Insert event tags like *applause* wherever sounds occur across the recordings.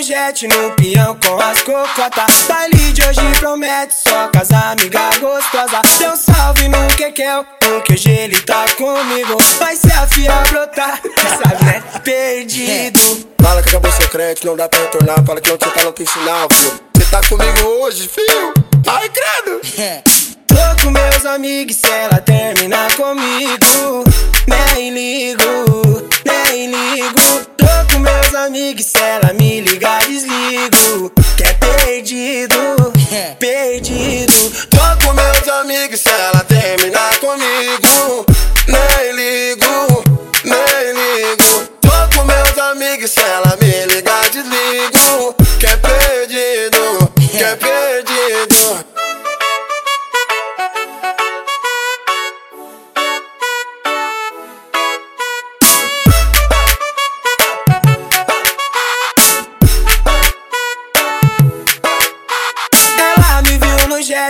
no jet, no peão com as cocotas. Baile de hoje promete só com as amigas gostosas. Deu salve no Kekel, no QG ele tá comigo. Vai ser a fia brotar, sabe né? Perdido. Fala que acabou seu crédito, não dá pra retornar. Fala que onde você tá não tem sinal, filho. Você tá comigo hoje, filho? Ai, credo! Tô com meus amigos, se ela terminar comigo, ela me ligar, desligo. Que é perdido, *laughs* perdido. Tô com meus amigos, se ela terminar comigo,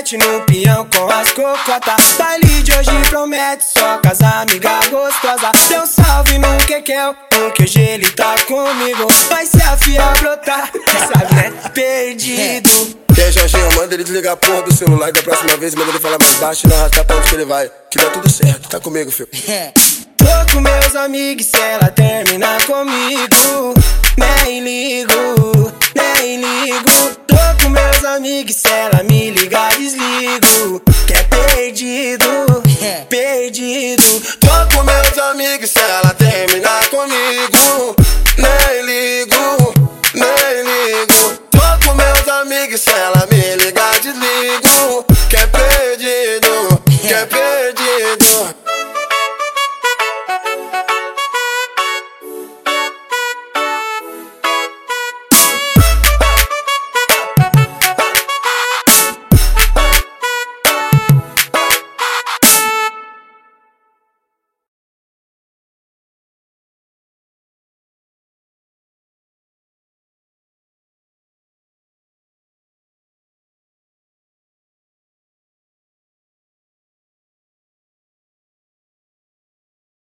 viu no peão com as cocotas. Baile de hoje promete só com as amigas gostosas. Deu salve no Kekel, no QG ele tá comigo. Vai ser a fia brotar, sabe né? Perdido. Aí, Jorginho, manda ele desligar a porra do celular e da próxima vez manda ele falar mais baixo e não arrastar pra onde que ele vai. Que dá tudo certo, tá comigo, filho. Tô com meus amigos, se ela terminar comigo, nem comigo, que é perdido, é. perdido. Tô com meus amigos se ela terminar comigo.